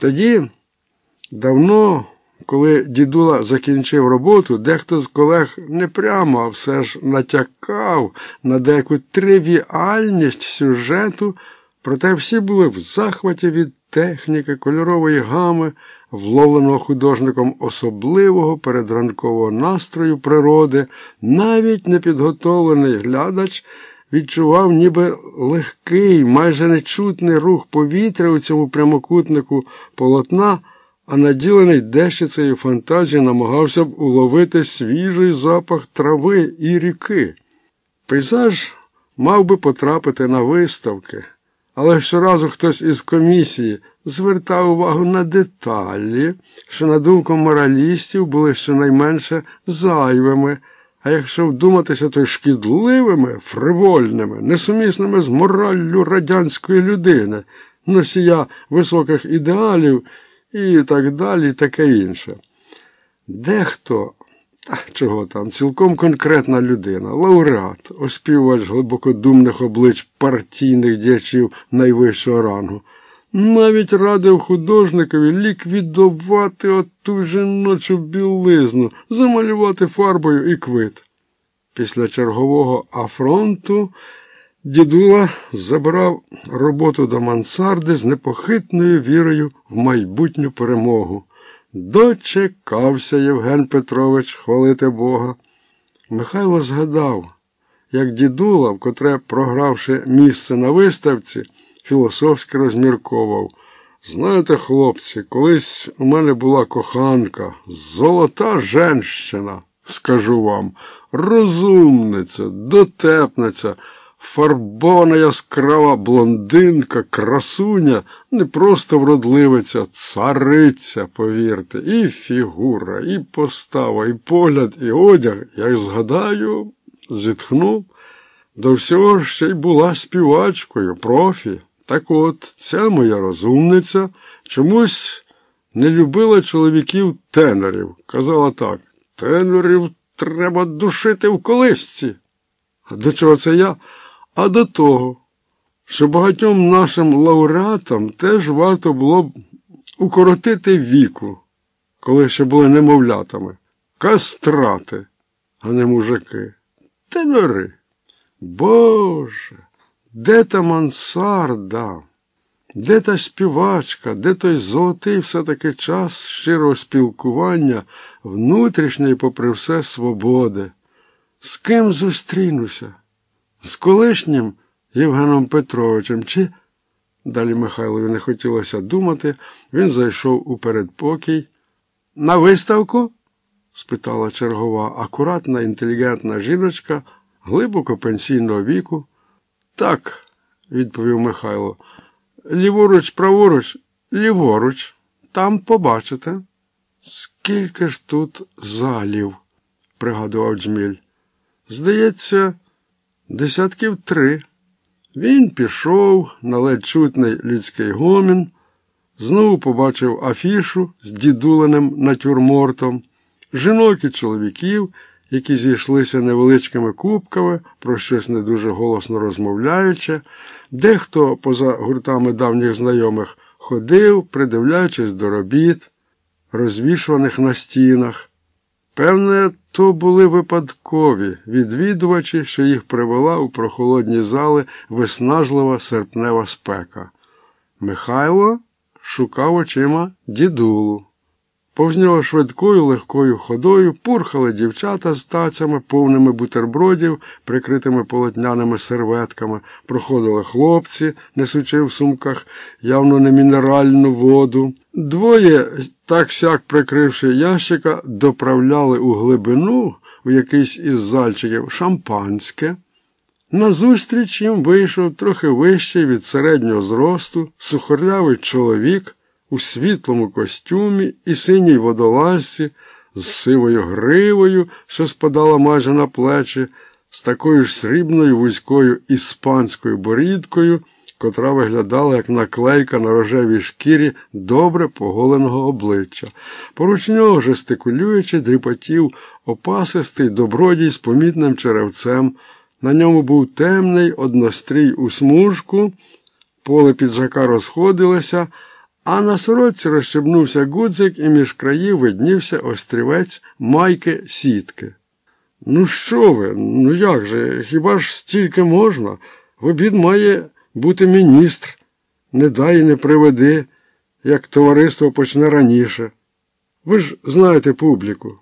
Тоді, давно, коли дідула закінчив роботу, дехто з колег не прямо, а все ж натякав на деяку тривіальність сюжету, проте всі були в захваті від техніки, кольорової гами, вловленого художником особливого передранкового настрою природи, навіть непідготовлений глядач відчував ніби легкий, майже нечутний рух повітря у цьому прямокутнику полотна, а наділений дещицею фантазії намагався б уловити свіжий запах трави і ріки. Пейзаж мав би потрапити на виставки, але щоразу хтось із комісії звертав увагу на деталі, що, на думку моралістів, були щонайменше зайвими. А якщо вдуматися, то шкідливими, фривольними, несумісними з мораллю радянської людини, носія високих ідеалів і так далі, і таке інше. Дехто, та чого там, цілком конкретна людина, лауреат, оспівувач глибокодумних облич партійних діячів найвищого рангу, навіть радив художникові ліквідувати оту жіночу білизну, замалювати фарбою і квит. Після чергового афронту дідула забрав роботу до мансарди з непохитною вірою в майбутню перемогу. Дочекався Євген Петрович хвалити Бога. Михайло згадав, як дідула, вкотре програвши місце на виставці, філософськи розмірковував. Знаєте, хлопці, колись у мене була коханка, золота женщина, скажу вам, розумниця, дотепниця, фарбована яскрава блондинка, красуня, не просто вродливиця, цариця, повірте, і фігура, і постава, і погляд, і одяг, як згадаю, зітхнув. До всього ще й була співачкою, профі. Так от, ця моя розумниця чомусь не любила чоловіків тенорів. Казала так, тенорів треба душити в колисці. А до чого це я? А до того, що багатьом нашим лауреатам теж варто було б укоротити віку, коли ще були немовлятами, кастрати, а не мужики. Тенори. Боже, де та мансарда? Де та співачка, де той золотий все-таки час щирого спілкування, внутрішньої, попри все, свободи? З ким зустрінуся? З колишнім Євгеном Петровичем чи. Далі Михайлові не хотілося думати, він зайшов у передпокій. На виставку? спитала чергова, акуратна, інтелігентна жіночка глибоко пенсійного віку. Так, відповів Михайло. Ліворуч, праворуч, ліворуч. Там побачите. Скільки ж тут залів, пригадував Джміль. Здається, десятків три. Він пішов на ледь чутний людський гомін, знову побачив афішу з дідуленим натюрмортом, жінок і чоловіків які зійшлися невеличкими кубками, про щось не дуже голосно розмовляючи, дехто поза гуртами давніх знайомих ходив, придивляючись до робіт, розвішуваних на стінах. Певне, то були випадкові відвідувачі, що їх привела у прохолодні зали виснажлива серпнева спека. Михайло шукав очима дідулу. Повз нього швидкою легкою ходою пурхали дівчата з тацями, повними бутербродів, прикритими полотняними серветками, проходили хлопці, несучи в сумках явно не мінеральну воду. Двоє, так сяк прикривши ящика, доправляли у глибину в якийсь із зальчиків шампанське. Назустріч їм вийшов трохи вищий від середнього зросту, сухорлявий чоловік у світлому костюмі і синій водолазці з сивою гривою, що спадала майже на плечі, з такою ж срібною вузькою іспанською борідкою, котра виглядала як наклейка на рожевій шкірі добре поголеного обличчя. Поруч нього, жестикулюючи, дріпотів опасистий добродій з помітним черевцем. На ньому був темний однострій у смужку, поле піджака розходилося а на сорочці розщебнувся гудзик і між країв виднівся острівець майки сітки. Ну, що ви? Ну як же? Хіба ж стільки можна? В обід має бути міністр. Не дай не приведи, як товариство почне раніше. Ви ж знаєте публіку.